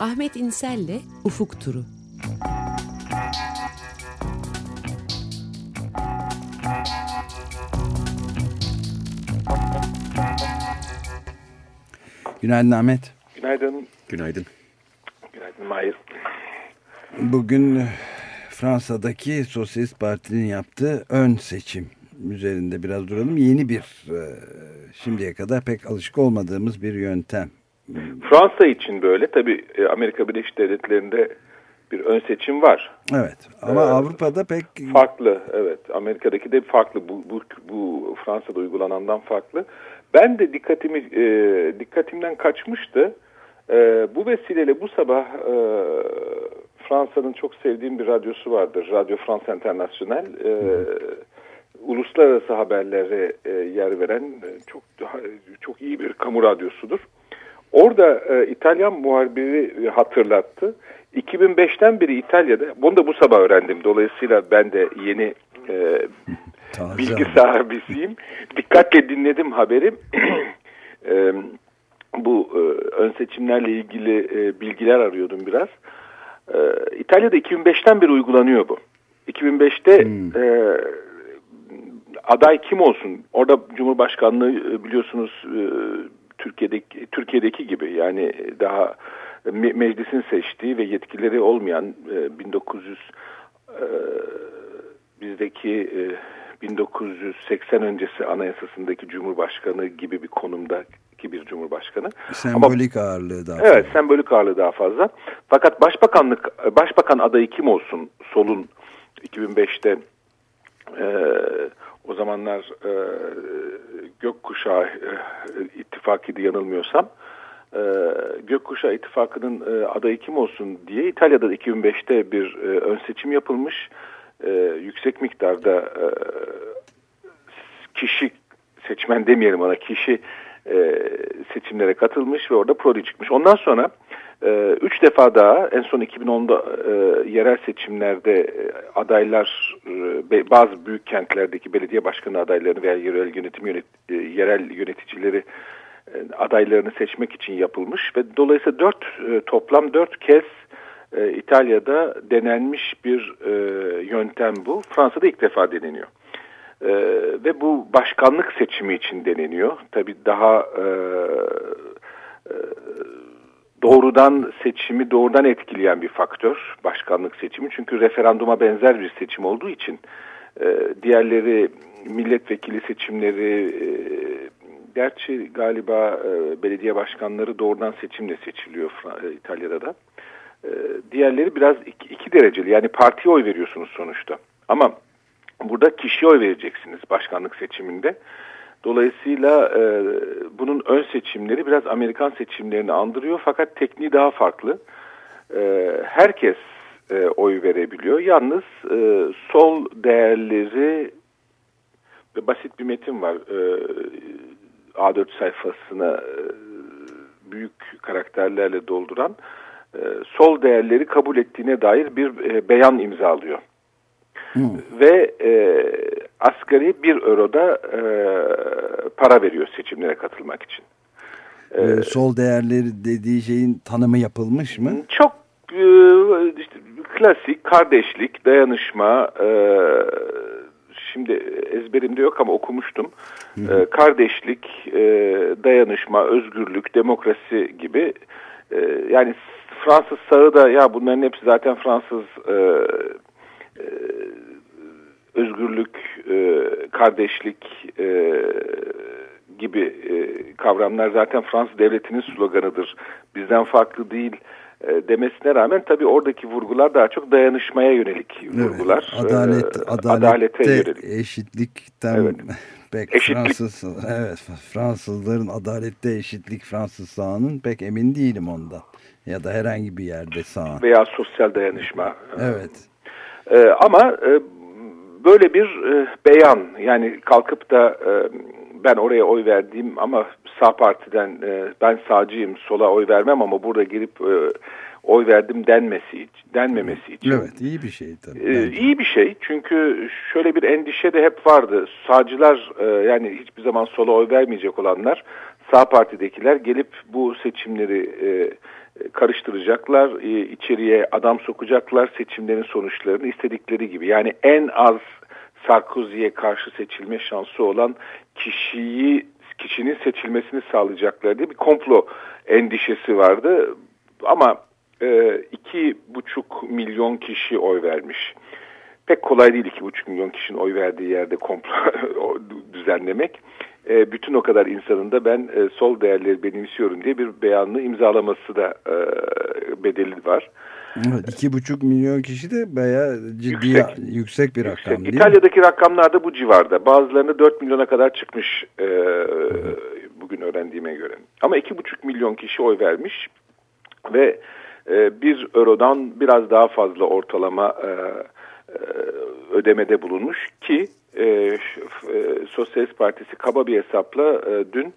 Ahmet İnsel'le Ufuk Turu. Günaydın Ahmet. Günaydın. Günaydın. Günaydın Mahir. Bugün Fransa'daki Sosyalist Parti'nin yaptığı ön seçim üzerinde biraz duralım. Yeni bir e, şimdiye kadar pek alışık olmadığımız bir yöntem. Fransa için böyle. Tabii e, Amerika Birleşik Devletleri'nde bir ön seçim var. Evet ama ee, Avrupa'da pek... Farklı evet. Amerika'daki de farklı. Bu, bu, bu Fransa'da uygulanandan farklı. Ben de dikkatimi e, dikkatimden kaçmıştı. E, bu vesileyle bu sabah e, Fransa'nın çok sevdiğim bir radyosu vardır. Radyo France International. E, uluslararası haberlere e, yer veren e, çok çok iyi bir kamu radyosudur. Orada e, İtalyan muhabiri hatırlattı. 2005'ten beri İtalya'da, bunu da bu sabah öğrendim. Dolayısıyla ben de yeni e, bilgi sahibisiyim. Dikkatle dinledim haberi. e, bu e, ön seçimlerle ilgili e, bilgiler arıyordum biraz. E, İtalya'da 2005'ten beri uygulanıyor bu. 2005'te hmm. e, aday kim olsun? Orada Cumhurbaşkanlığı e, biliyorsunuz e, Türkiye'deki Türkiye'deki gibi yani daha me meclisin seçtiği ve yetkileri olmayan e, 1900 e, bizdeki e, 1980 öncesi anayasasındaki cumhurbaşkanı gibi bir konumdaki bir cumhurbaşkanı. Sembolik Ama, ağırlığı daha fazla. Evet, sembolik ağırlığı daha fazla. Fakat başbakanlık başbakan adayı kim olsun solun 2005'te e, o zamanlar e, gökkuşağı e, ittifakıydı yanılmıyorsam. E, gökkuşağı ittifakının e, adayı kim olsun diye İtalya'da 2005'te bir e, ön seçim yapılmış. E, yüksek miktarda e, kişi seçmen demeyelim ona kişi e, seçimlere katılmış ve orada Prodi çıkmış. Ondan sonra e, üç defa daha en son 2010'da e, yerel seçimlerde e, adaylar e, bazı büyük kentlerdeki belediye başkanı adaylarını veya yerel yönetim yönet, e, yerel yöneticileri e, adaylarını seçmek için yapılmış ve dolayısıyla dört e, toplam dört kez e, İtalya'da denenmiş bir e, yöntem bu. Fransa'da ilk defa deneniyor. E, ve bu başkanlık seçimi için deneniyor. Tabii daha e, e, doğrudan seçimi doğrudan etkileyen bir faktör başkanlık seçimi. Çünkü referanduma benzer bir seçim olduğu için e, diğerleri milletvekili seçimleri e, gerçi galiba e, belediye başkanları doğrudan seçimle seçiliyor e, İtalya'da da. E, diğerleri biraz iki, iki dereceli yani partiye oy veriyorsunuz sonuçta. Ama burada kişiye oy vereceksiniz başkanlık seçiminde. Dolayısıyla e, bunun ön seçimleri biraz Amerikan seçimlerini andırıyor fakat tekniği daha farklı. E, herkes e, oy verebiliyor. Yalnız e, sol değerleri basit bir metin var. E, A4 sayfasına e, büyük karakterlerle dolduran e, sol değerleri kabul ettiğine dair bir e, beyan imzalıyor. Ve e, asgari bir euroda e, para veriyor seçimlere katılmak için. E, sol değerleri dediği şeyin tanımı yapılmış mı? Çok e, işte, klasik kardeşlik, dayanışma, e, şimdi ezberimde yok ama okumuştum. E, kardeşlik, e, dayanışma, özgürlük, demokrasi gibi e, yani Fransız sağı da ya bunların hepsi zaten Fransız e, e, özgürlük, e, kardeşlik e, gibi e, kavramlar zaten Fransız devletinin sloganıdır. Bizden farklı değil e, demesine rağmen tabii oradaki vurgular daha çok dayanışmaya yönelik vurgular. Evet, adalet, e, adalete yönelik. eşitlikten evet. pek eşitlik. Fransız evet Fransızların adalette eşitlik Fransız sağının pek emin değilim ondan. Ya da herhangi bir yerde sağ. Veya sosyal dayanışma. Evet. Ee, ama e, böyle bir e, beyan yani kalkıp da e, ben oraya oy verdiğim ama sağ partiden e, ben sağcıyım sola oy vermem ama burada girip e, oy verdim denmesi denmemesi için. Evet iyi bir şey tabii. E, iyi bir şey çünkü şöyle bir endişe de hep vardı. Sağcılar e, yani hiçbir zaman sola oy vermeyecek olanlar sağ partidekiler gelip bu seçimleri e, karıştıracaklar, e, içeriye adam sokacaklar seçimlerin sonuçlarını istedikleri gibi. Yani en az Sarkozy'ye karşı seçilme şansı olan kişiyi kişinin seçilmesini sağlayacaklar diye bir komplo endişesi vardı. Ama e, iki buçuk milyon kişi oy vermiş. Pek kolay değil iki buçuk milyon kişinin oy verdiği yerde komplo düzenlemek. E, bütün o kadar insanın da ben e, sol değerleri benimsiyorum diye bir beyanını imzalaması da e, bedeli var. Evet, iki buçuk milyon kişi de bayağı ciddi yüksek, yüksek bir rakam yüksek. değil İtalya'daki mi? rakamlar da bu civarda. Bazılarını dört milyona kadar çıkmış e, bugün öğrendiğime göre. Ama iki buçuk milyon kişi oy vermiş ve e, bir eurodan biraz daha fazla ortalama e, ödemede bulunmuş ki e, e, Sosyalist Partisi kaba bir hesapla e, dün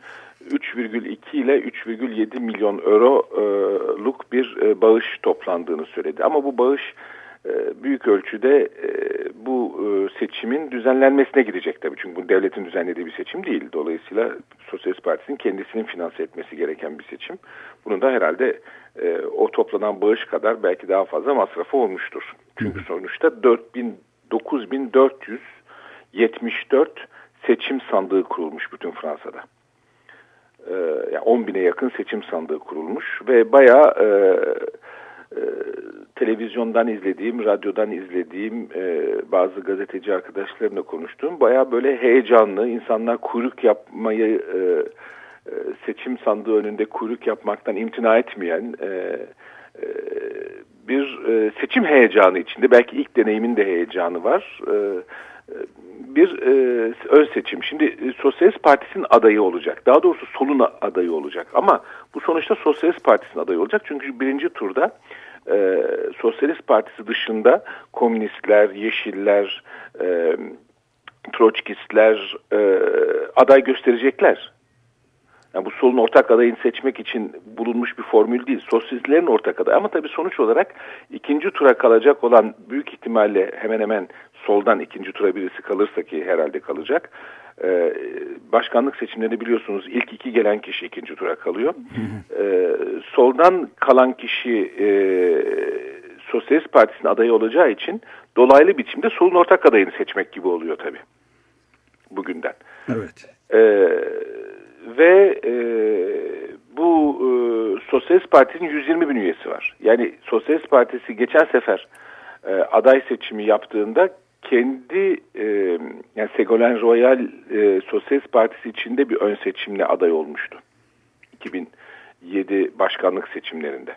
3,2 ile 3,7 milyon euroluk bir e, bağış toplandığını söyledi. Ama bu bağış e, büyük ölçüde e, bu seçimin düzenlenmesine gidecek tabii. Çünkü bu devletin düzenlediği bir seçim değil. Dolayısıyla Sosyalist Partisi'nin kendisinin finanse etmesi gereken bir seçim. Bunun da herhalde o toplanan bağış kadar belki daha fazla masrafı olmuştur. Çünkü sonuçta 4000 9474 seçim sandığı kurulmuş bütün Fransa'da e, yani 10 bine yakın seçim sandığı kurulmuş ve bayağı e, e, televizyondan izlediğim, radyodan izlediğim e, bazı gazeteci arkadaşlarımla konuştuğum bayağı böyle heyecanlı, insanlar kuyruk yapmayı e, e, seçim sandığı önünde kuyruk yapmaktan imtina etmeyen e, e, bir e, seçim heyecanı içinde belki ilk deneyimin de heyecanı var. E, bir e, ön seçim. Şimdi e, Sosyalist Partisi'nin adayı olacak. Daha doğrusu solun adayı olacak. Ama bu sonuçta Sosyalist Partisi'nin adayı olacak. Çünkü birinci turda e, Sosyalist Partisi dışında komünistler, yeşiller, e, troçkistler e, aday gösterecekler. Yani bu solun ortak adayını seçmek için bulunmuş bir formül değil. Sosyalistlerin ortak adayı. Ama tabii sonuç olarak ikinci tura kalacak olan büyük ihtimalle hemen hemen soldan ikinci tura birisi kalırsa ki herhalde kalacak. Ee, başkanlık seçimlerini biliyorsunuz ilk iki gelen kişi ikinci tura kalıyor. Ee, soldan kalan kişi e, Sosyalist Partisi'nin adayı olacağı için dolaylı biçimde solun ortak adayını seçmek gibi oluyor tabii bugünden. Evet. Ee, ve e, bu e, Sosyalist Parti'nin 120 bin üyesi var. Yani Sosyalist Partisi geçen sefer e, aday seçimi yaptığında kendi e, yani Segolen Royal e, Sosyalist Partisi içinde bir ön seçimle aday olmuştu. 2007 başkanlık seçimlerinde.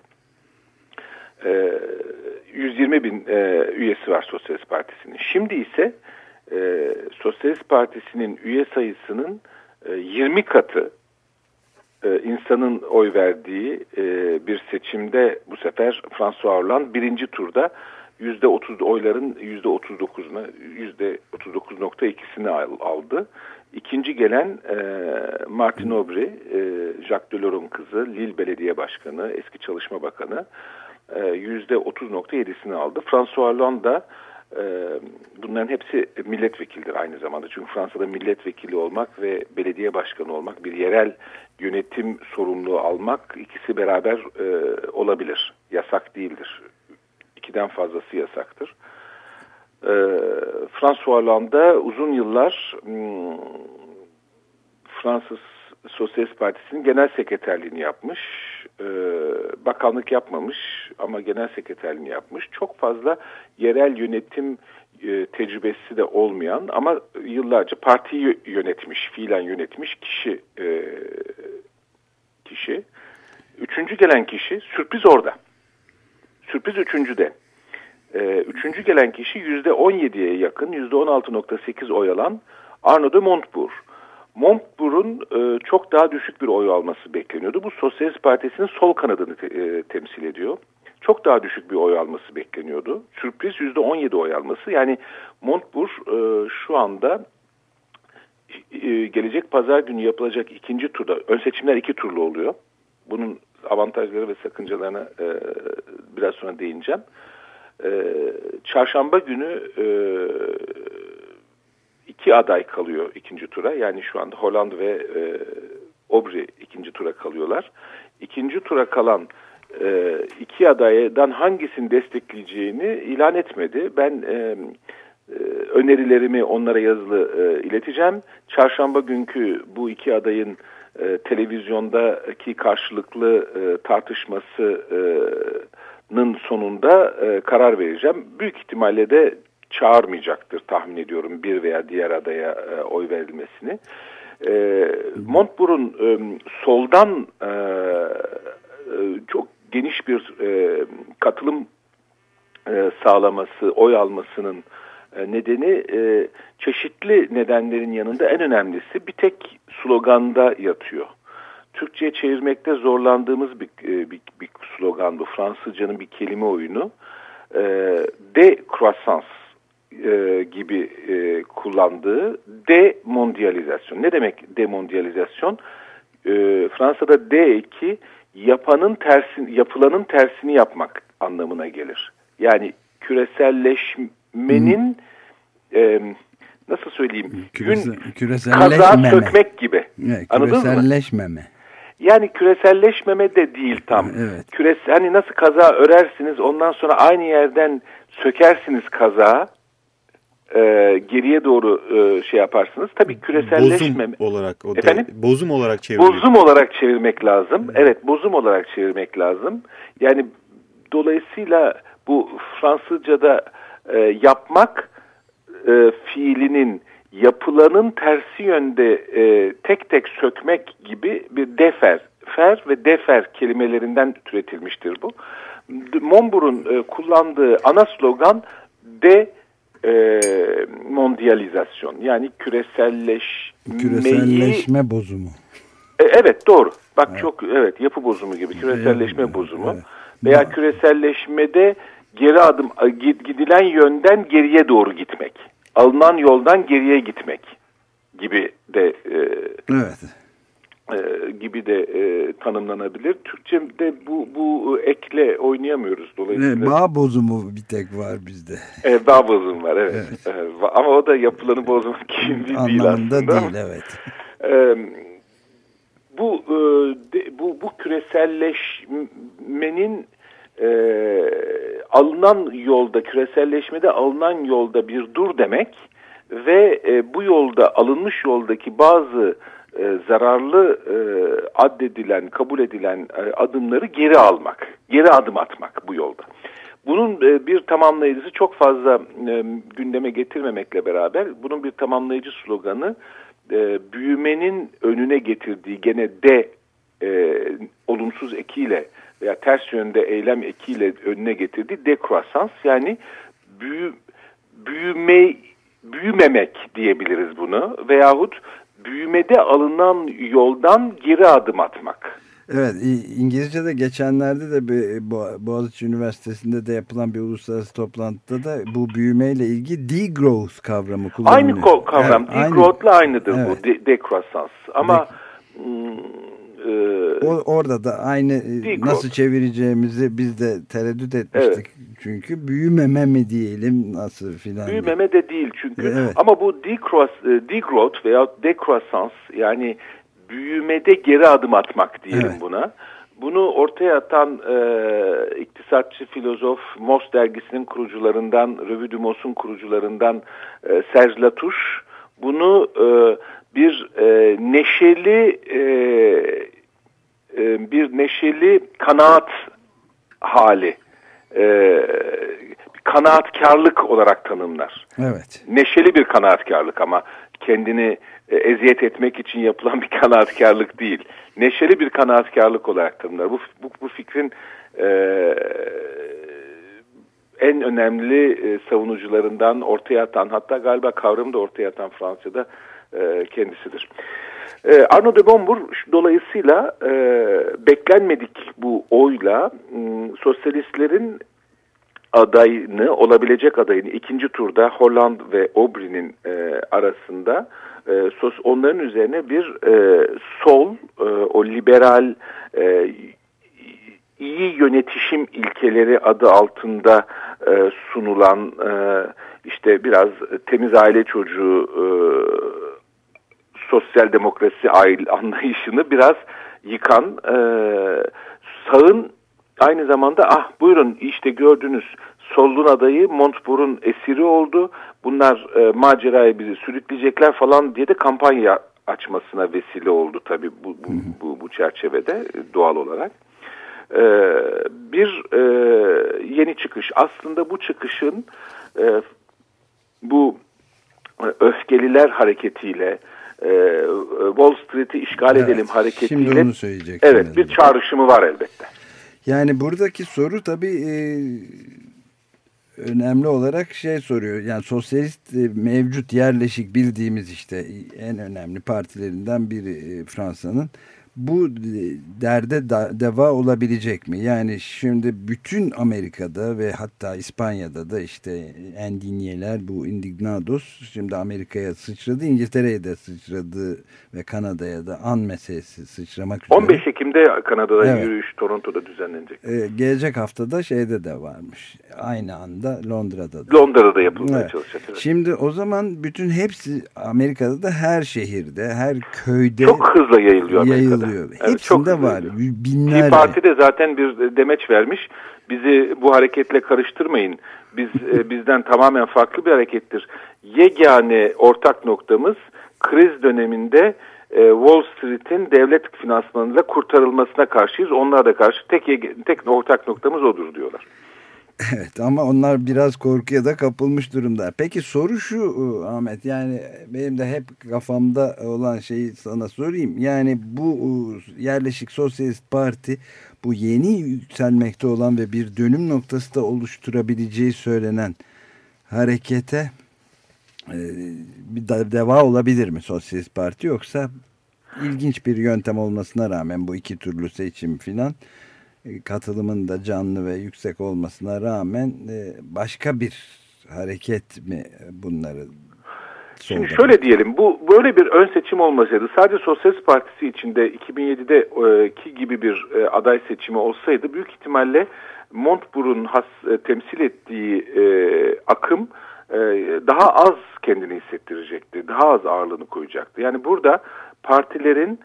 E, 120 bin e, üyesi var Sosyalist Partisi'nin. Şimdi ise e, Sosyalist Partisi'nin üye sayısının e, 20 katı e, insanın oy verdiği e, bir seçimde bu sefer François Hollande birinci turda yüzde otuz oyların yüzde otuz dokuzuna yüzde otuz dokuz nokta ikisini aldı. İkinci gelen e, Martin Aubry, e, Jacques Delors'un kızı, Lille Belediye Başkanı, eski Çalışma Bakanı e, yüzde otuz nokta yedisini aldı. François Hollande e, bunların hepsi milletvekildir aynı zamanda. Çünkü Fransa'da milletvekili olmak ve belediye başkanı olmak, bir yerel yönetim sorumluluğu almak ikisi beraber e, olabilir. Yasak değildir ikiden fazlası yasaktır. E, François Hollande uzun yıllar hmm, Fransız Sosyalist Partisi'nin genel sekreterliğini yapmış. E, bakanlık yapmamış ama genel sekreterliğini yapmış. Çok fazla yerel yönetim e, tecrübesi de olmayan ama yıllarca partiyi yönetmiş, fiilen yönetmiş kişi e, kişi. Üçüncü gelen kişi sürpriz orada. Sürpriz üçüncüde. Ee, üçüncü gelen kişi yüzde 17'ye yakın, yüzde 16.8 oy alan Arnaud de Montbourg. Montbourg'un e, çok daha düşük bir oy alması bekleniyordu. Bu Sosyalist Partisi'nin sol kanadını te, e, temsil ediyor. Çok daha düşük bir oy alması bekleniyordu. Sürpriz yüzde 17 oy alması. Yani Montbourg e, şu anda e, gelecek pazar günü yapılacak ikinci turda, ön seçimler iki turlu oluyor. Bunun avantajları ve sakıncalarına e, biraz sonra değineceğim. E, çarşamba günü e, iki aday kalıyor ikinci tura. Yani şu anda Hollanda ve e, Aubry ikinci tura kalıyorlar. İkinci tura kalan e, iki adaydan hangisini destekleyeceğini ilan etmedi. Ben e, e, önerilerimi onlara yazılı e, ileteceğim. Çarşamba günkü bu iki adayın e, televizyondaki karşılıklı e, tartışmasının sonunda e, karar vereceğim. Büyük ihtimalle de çağırmayacaktır tahmin ediyorum bir veya diğer adaya e, oy verilmesini. E, Montbourg'un e, soldan e, e, çok geniş bir e, katılım e, sağlaması, oy almasının e, nedeni e, çeşitli nedenlerin yanında en önemlisi bir tek sloganda yatıyor. Türkçe'ye çevirmekte zorlandığımız bir, e, bir, bir slogan bu. Fransızcanın bir kelime oyunu. E, de croissance e, gibi e, kullandığı demondializasyon. Ne demek demondializasyon? E, Fransa'da D eki yapanın tersi, yapılanın tersini yapmak anlamına gelir. Yani küreselleşmenin e, nasıl söyleyeyim Kürese, gün kaza sökmek gibi. Evet, küreselleşmeme. Yani küreselleşmeme de değil tam. Evet. Küres, hani nasıl kaza örersiniz ondan sonra aynı yerden sökersiniz kaza e, geriye doğru e, şey yaparsınız. Tabii küreselleşme bozum olarak o Efendim? Da, bozum olarak çevirmek. Bozum olarak çevirmek lazım. Evet, bozum olarak çevirmek lazım. Yani dolayısıyla bu Fransızca'da e, yapmak e, fiilinin yapılanın tersi yönde e, tek tek sökmek gibi bir defer, fer ve defer kelimelerinden türetilmiştir bu. Montbourg'un e, kullandığı ana slogan de e, mondializasyon yani küreselleşmeyi... Küreselleşme bozumu. E, evet doğru. Bak evet. çok evet yapı bozumu gibi küreselleşme evet. bozumu. Evet. Veya küreselleşmede geri adım gidilen yönden geriye doğru gitmek. Alınan yoldan geriye gitmek gibi de e, evet e, gibi de e, tanımlanabilir. Türkçe'de bu bu ekle oynayamıyoruz dolayısıyla. Ne, bağ bozumu bir tek var bizde. E, bağ bozumu var evet. evet. E, ama o da yapılanı bozmak gibi değil aslında. değil evet. E, bu e, bu bu küreselleşmenin e, alınan yolda küreselleşmede alınan yolda bir dur demek ve e, bu yolda alınmış yoldaki bazı e, zararlı e, addedilen, kabul edilen e, adımları geri almak, geri adım atmak bu yolda. Bunun e, bir tamamlayıcısı çok fazla e, gündeme getirmemekle beraber bunun bir tamamlayıcı sloganı e, büyümenin önüne getirdiği gene de olumsuz ekiyle veya ters yönde eylem ekiyle önüne getirdiği dekroasans yani büyü, büyüme büyümemek diyebiliriz bunu veyahut büyümede alınan yoldan geri adım atmak. Evet İngilizce'de geçenlerde de Boğaziçi Üniversitesi'nde de yapılan bir uluslararası toplantıda da bu büyümeyle ilgili degrowth kavramı kullanılıyor. Aynı kavram. Evet, degrowth'la aynı. aynıdır evet. bu. De decroissance. Ama de e, orada da aynı e, degrowth. nasıl çevireceğimizi biz de tereddüt etmiştik. Evet. Çünkü büyümeme mi diyelim nasıl filan. Büyümeme de değil çünkü. Evet. Ama bu e, degrowth veya decroissance yani büyümede geri adım atmak diyelim evet. buna. Bunu ortaya atan e, iktisatçı filozof Mos dergisinin kurucularından, Revue du Mos'un kurucularından e, Serge Latouche bunu e, bir e, neşeli e, e, bir neşeli kanaat hali e, kanaatkarlık olarak tanımlar. Evet. Neşeli bir kanaatkarlık ama kendini e, eziyet etmek için yapılan bir kanaatkarlık değil. Neşeli bir kanaatkarlık olarak tanımlar. Bu, bu, bu fikrin e, en önemli e, savunucularından ortaya atan hatta galiba kavramı da ortaya atan Fransa'da e, kendisidir. E, Arnaud de Bombour dolayısıyla e, beklenmedik bu oyla e, sosyalistlerin adayını, olabilecek adayını ikinci turda Holland ve Aubry'nin e, arasında e, sos, onların üzerine bir e, sol, e, o liberal e, iyi yönetişim ilkeleri adı altında e, sunulan e, işte biraz temiz aile çocuğu e, sosyal demokrasi anlayışını biraz yıkan e, sağın aynı zamanda ah buyurun işte gördünüz solun adayı Montbour'un esiri oldu. Bunlar e, maceraya bizi sürükleyecekler falan diye de kampanya açmasına vesile oldu tabii bu, bu, bu, bu çerçevede e, doğal olarak. E, bir e, yeni çıkış. Aslında bu çıkışın e, bu e, öfkeliler hareketiyle e, Wall Street'i işgal evet, edelim hareketiyle şimdi onu evet bir çağrışımı var elbette. Yani buradaki soru tabii e, önemli olarak şey soruyor. Yani sosyalist e, mevcut yerleşik bildiğimiz işte en önemli partilerinden biri e, Fransa'nın bu derde deva olabilecek mi? Yani şimdi bütün Amerika'da ve hatta İspanya'da da işte endinyeler bu indignados şimdi Amerika'ya sıçradı, İngiltere'ye de sıçradı ve Kanada'ya da an meselesi sıçramak üzere. 15 Ekim'de Kanada'da evet. yürüyüş Toronto'da düzenlenecek. Ee, gelecek haftada şeyde de varmış. Aynı anda Londra'da da. Londra'da yapılmaya evet. çalışacak. Evet. Şimdi o zaman bütün hepsi Amerika'da da her şehirde, her köyde çok hızla yayılıyor Amerika'da oluyor. Evet, Hepsinde var. Binlerce. Tea Parti de zaten bir demeç vermiş. Bizi bu hareketle karıştırmayın. Biz e, bizden tamamen farklı bir harekettir. Yegane ortak noktamız kriz döneminde e, Wall Street'in devlet finansmanıyla kurtarılmasına karşıyız. Onlara da karşı tek tek ortak noktamız odur diyorlar. Evet ama onlar biraz korkuya da kapılmış durumda. Peki soru şu e, Ahmet yani benim de hep kafamda olan şeyi sana sorayım. Yani bu e, yerleşik sosyalist parti bu yeni yükselmekte olan ve bir dönüm noktası da oluşturabileceği söylenen harekete e, bir deva olabilir mi sosyalist parti yoksa ilginç bir yöntem olmasına rağmen bu iki türlü seçim filan katılımın da canlı ve yüksek olmasına rağmen e, başka bir hareket mi bunları Şimdi şöyle diyelim bu böyle bir ön seçim olmasaydı sadece Sosyalist Partisi içinde 2007'deki gibi bir e, aday seçimi olsaydı büyük ihtimalle has, e, temsil ettiği e, akım e, daha az kendini hissettirecekti. Daha az ağırlığını koyacaktı. Yani burada partilerin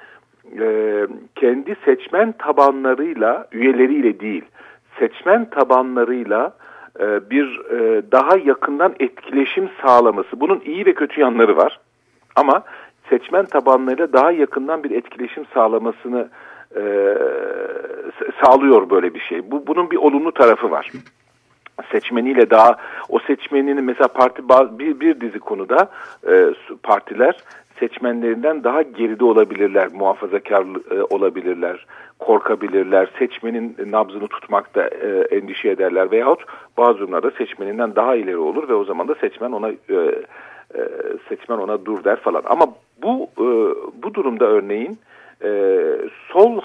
e, kendi seçmen tabanlarıyla, üyeleriyle değil, seçmen tabanlarıyla e, bir e, daha yakından etkileşim sağlaması. Bunun iyi ve kötü yanları var. Ama seçmen tabanlarıyla daha yakından bir etkileşim sağlamasını e, sağlıyor böyle bir şey. Bu bunun bir olumlu tarafı var. Seçmeniyle daha o seçmeninin mesela parti bir, bir dizi konuda e, partiler seçmenlerinden daha geride olabilirler, muhafazakar e, olabilirler, korkabilirler, seçmenin nabzını tutmakta e, endişe ederler veyahut bazı durumlarda seçmeninden daha ileri olur ve o zaman da seçmen ona e, e, seçmen ona dur der falan. Ama bu e, bu durumda örneğin e, sol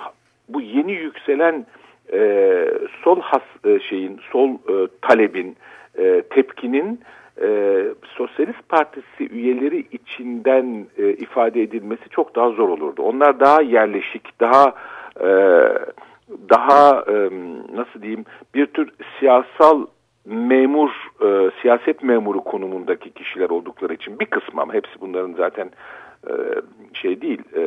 bu yeni yükselen e, sol has e, şeyin sol e, talebin e, tepkinin e, Sosyalist Partisi üyeleri içinden e, ifade edilmesi çok daha zor olurdu. Onlar daha yerleşik, daha e, daha e, nasıl diyeyim bir tür siyasal memur, e, siyaset memuru konumundaki kişiler oldukları için bir kısmı ama hepsi bunların zaten e, şey değil, e,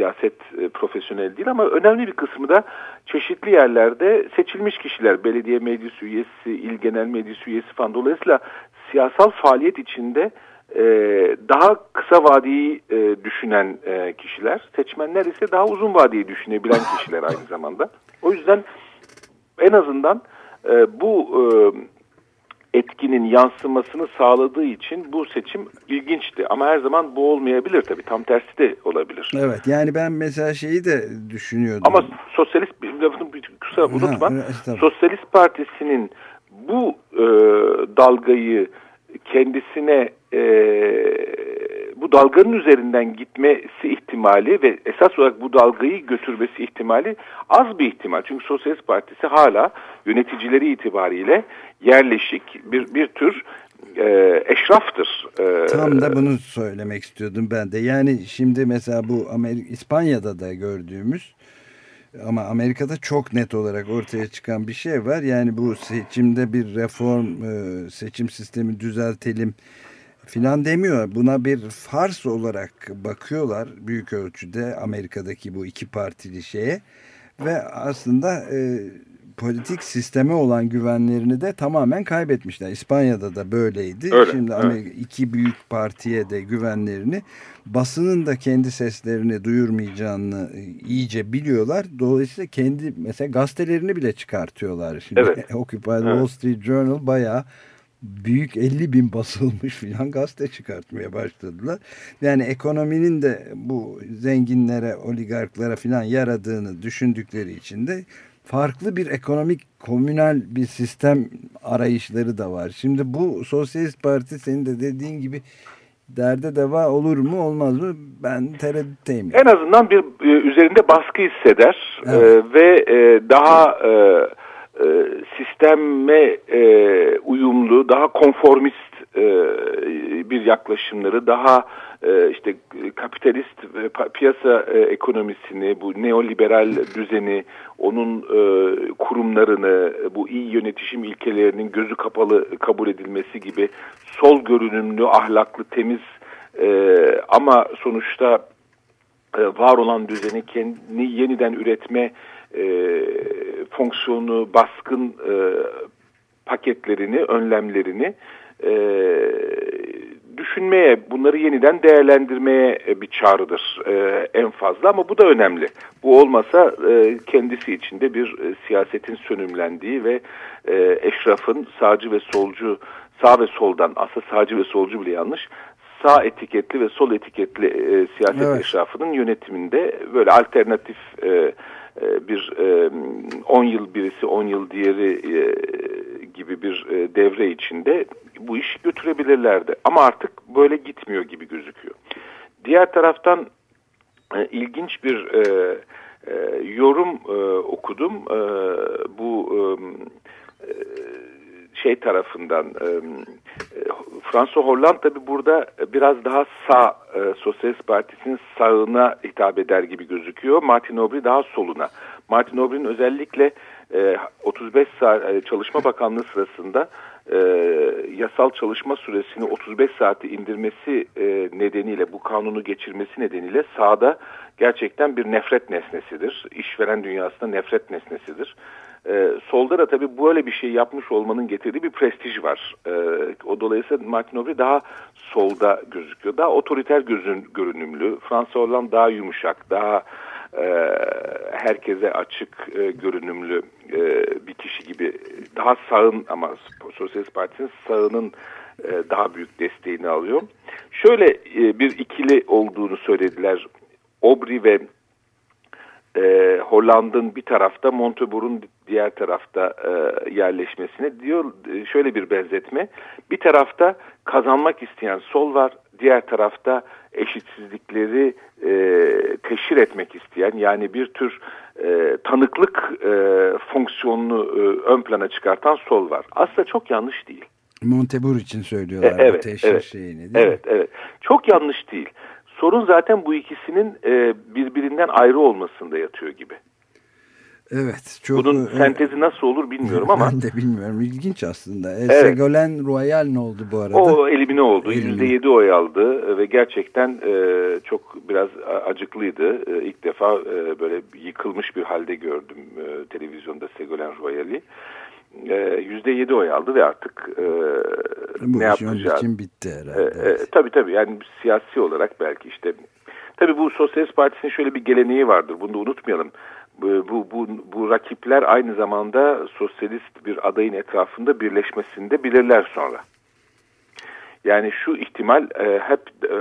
siyaset e, profesyonel değil ama önemli bir kısmı da çeşitli yerlerde seçilmiş kişiler, belediye meclis üyesi, il genel meclis üyesi falan. Dolayısıyla siyasal faaliyet içinde e, daha kısa vadeyi e, düşünen e, kişiler, seçmenler ise daha uzun vadeyi düşünebilen kişiler aynı zamanda. O yüzden en azından e, bu e, etkinin yansımasını sağladığı için bu seçim ilginçti. Ama her zaman bu olmayabilir tabii. Tam tersi de olabilir. Evet yani ben mesela şeyi de düşünüyordum. Ama sosyalist, lafını kısa unutma. Ha, sosyalist Partisi'nin bu e, dalgayı kendisine e, bu dalganın üzerinden gitmesi ihtimali ve esas olarak bu dalgayı götürmesi ihtimali az bir ihtimal. Çünkü Sosyalist Partisi hala yöneticileri itibariyle yerleşik bir, bir tür e, eşraftır. E, Tam da bunu söylemek istiyordum ben de. Yani şimdi mesela bu Amerika, İspanya'da da gördüğümüz ama Amerika'da çok net olarak ortaya çıkan bir şey var. Yani bu seçimde bir reform, e, seçim sistemi düzeltelim filan demiyor. Buna bir fars olarak bakıyorlar büyük ölçüde Amerika'daki bu iki partili şeye. Ve aslında e, politik sisteme olan güvenlerini de tamamen kaybetmişler. İspanya'da da böyleydi. Öyle, Şimdi evet. Amerika iki büyük partiye de güvenlerini basının da kendi seslerini duyurmayacağını iyice biliyorlar. Dolayısıyla kendi mesela gazetelerini bile çıkartıyorlar. Şimdi Evet. Occupy Evet. Wall Street Journal bayağı büyük 50 bin basılmış filan gazete çıkartmaya başladılar. Yani ekonominin de bu zenginlere, oligarklara filan yaradığını düşündükleri için de farklı bir ekonomik komünal bir sistem arayışları da var. Şimdi bu Sosyalist Parti senin de dediğin gibi derde deva olur mu olmaz mı ben tereddütteyim. En azından bir e, üzerinde baskı hisseder Evet. E, ve e, daha e, e, sisteme e, uyumlu, daha konformist e, bir yaklaşımları, daha e, işte kapitalist pa- piyasa e, ekonomisini, bu neoliberal düzeni, onun e, kurumlarını, bu iyi yönetişim ilkelerinin gözü kapalı kabul edilmesi gibi sol görünümlü, ahlaklı, temiz e, ama sonuçta e, var olan düzeni kendini yeniden üretme e, fonksiyonu, baskın e, paketlerini, önlemlerini e, düşünmeye, bunları yeniden değerlendirmeye e, bir çağrıdır e, en fazla ama bu da önemli. Bu olmasa e, kendisi içinde bir e, siyasetin sönümlendiği ve e, eşrafın sağcı ve solcu, sağ ve soldan aslında sağcı ve solcu bile yanlış sağ etiketli ve sol etiketli e, siyaset Evet. eşrafının yönetiminde böyle alternatif e, e, bir 10 yıl birisi 10 yıl diğeri e, gibi bir e, devre içinde bu işi götürebilirlerdi. Ama artık böyle gitmiyor gibi gözüküyor. Diğer taraftan e, ilginç bir e, e, yorum e, okudum. E, bu e, şey tarafından e, e, François Hollande tabi burada biraz daha sağ e, Sosyalist Partisi'nin sağına hitap eder gibi gözüküyor. Martin Aubry daha soluna. Martin Aubry'nin özellikle e, 35 saat e, Çalışma Bakanlığı sırasında e, yasal çalışma süresini 35 saati indirmesi e, nedeniyle bu kanunu geçirmesi nedeniyle sağda gerçekten bir nefret nesnesidir. İşveren dünyasında nefret nesnesidir. E, solda da tabii böyle bir şey yapmış olmanın getirdiği bir prestij var. E, o dolayısıyla Aubry daha solda gözüküyor. Daha otoriter gözün görünümlü. François Hollande daha yumuşak, daha e, herkese açık e, görünümlü e, bir kişi gibi. Daha sağın ama Sosyalist Parti'nin sağının e, daha büyük desteğini alıyor. Şöyle e, bir ikili olduğunu söylediler. Aubry ve e, Hollanda'nın bir tarafta Montebourg'un diğer tarafta e, yerleşmesine diyor e, şöyle bir benzetme. Bir tarafta kazanmak isteyen sol var, diğer tarafta eşitsizlikleri e, teşhir etmek isteyen yani bir tür e, tanıklık e, fonksiyonunu e, ön plana çıkartan sol var. Aslında çok yanlış değil. Montebourg için söylüyorlar E, evet, bu teşhir evet, şeyini değil evet, mi? Evet, Çok yanlış değil. Sorun zaten bu ikisinin e, birbirinden ayrı olmasında yatıyor gibi. Evet. Çok, Bunun sentezi nasıl olur bilmiyorum ama. Ben de bilmiyorum. İlginç aslında. E, Evet. Ségolène Royal ne oldu bu arada? O elimine oldu. Elimine. %7 oy aldı ve gerçekten e, çok biraz acıklıydı. E, ilk defa e, böyle yıkılmış bir halde gördüm e, televizyonda Ségolène Royal'i. E, %7 oy aldı ve artık e, bu ne yapacağı. için bitti E, herhalde. e, tabii tabii yani siyasi olarak belki işte. Tabii bu Sosyalist Partisi'nin şöyle bir geleneği vardır. Bunu da unutmayalım. Bu, bu, bu, bu rakipler aynı zamanda sosyalist bir adayın etrafında birleşmesinde bilirler sonra. Yani şu ihtimal e, hep e,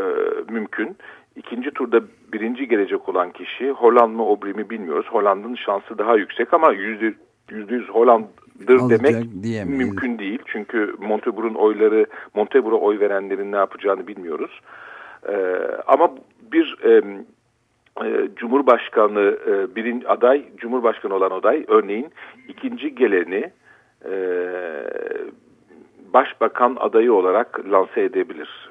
mümkün. İkinci turda birinci gelecek olan kişi Holland mı mi bilmiyoruz. Hollanda'nın şansı daha yüksek ama yüzde yüzde yüz Holland'dır Alacak demek diyemeyiz. mümkün değil. Çünkü Montebourg'un oyları, Montebourg'a oy verenlerin ne yapacağını bilmiyoruz. E, ama bir e, e, Cumhurbaşkanı e, birinci aday, Cumhurbaşkanı olan aday örneğin ikinci geleni e, başbakan adayı olarak lanse edebilir.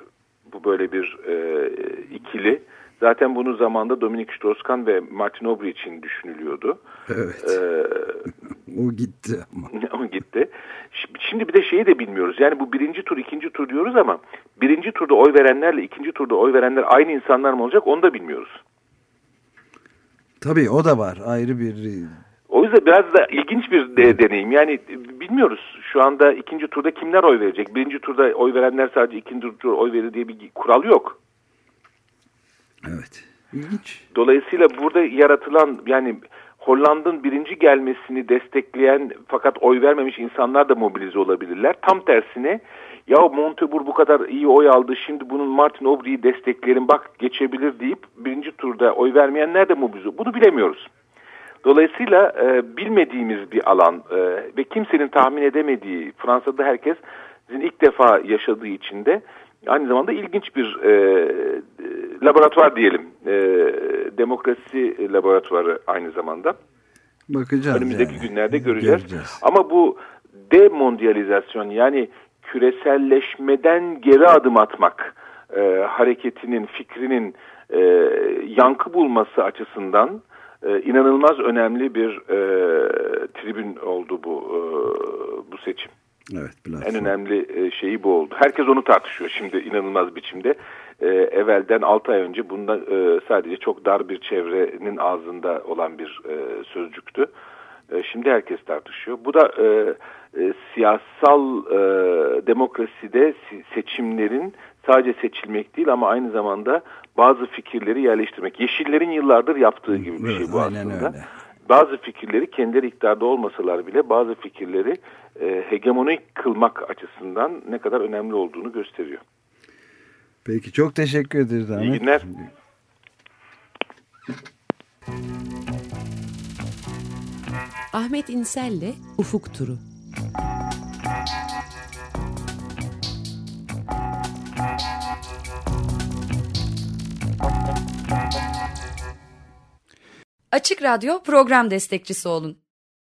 Bu böyle bir e, ikili. Zaten bunu zamanda Dominik Strauss-Kahn ve Martin Aubry için düşünülüyordu. Evet. Ee, o gitti ama. o gitti. Şimdi bir de şeyi de bilmiyoruz. Yani bu birinci tur, ikinci tur diyoruz ama birinci turda oy verenlerle ikinci turda oy verenler aynı insanlar mı olacak onu da bilmiyoruz. Tabii o da var ayrı bir... O yüzden biraz da ilginç bir de, deneyim. Yani bilmiyoruz şu anda ikinci turda kimler oy verecek. Birinci turda oy verenler sadece ikinci turda oy verir diye bir kural yok. Evet. İlginç. Dolayısıyla burada yaratılan yani Hollanda'nın birinci gelmesini destekleyen fakat oy vermemiş insanlar da mobilize olabilirler. Tam tersine ya Montebur bu kadar iyi oy aldı şimdi bunun Martin Aubry'i destekleyelim bak geçebilir deyip birinci turda oy vermeyenler de mobilize Bunu bilemiyoruz. Dolayısıyla e, bilmediğimiz bir alan e, ve kimsenin tahmin edemediği Fransa'da herkesin ilk defa yaşadığı için de aynı zamanda ilginç bir e, laboratuvar diyelim. E, demokrasi laboratuvarı aynı zamanda. Bakacağız Önümüzdeki yani. günlerde göreceğiz. göreceğiz. Ama bu demondializasyon yani küreselleşmeden geri adım atmak e, hareketinin, fikrinin e, yankı bulması açısından e, inanılmaz önemli bir e, tribün oldu bu e, bu seçim. Evet, en önemli e, şeyi bu oldu. Herkes onu tartışıyor şimdi inanılmaz biçimde. E, evvelden 6 ay önce bunda e, sadece çok dar bir çevrenin ağzında olan bir e, sözcüktü. E, şimdi herkes tartışıyor. Bu da e, e, siyasal e, demokraside seçimlerin sadece seçilmek değil ama aynı zamanda bazı fikirleri yerleştirmek. Yeşillerin yıllardır yaptığı gibi bir şey bu aslında. Öyle. Bazı fikirleri kendileri iktidarda olmasalar bile bazı fikirleri e, hegemonik kılmak açısından ne kadar önemli olduğunu gösteriyor. Peki çok teşekkür ederiz Ahmet. İyi günler. Ahmet İnsel'le Ufuk Turu. Açık Radyo program destekçisi olun.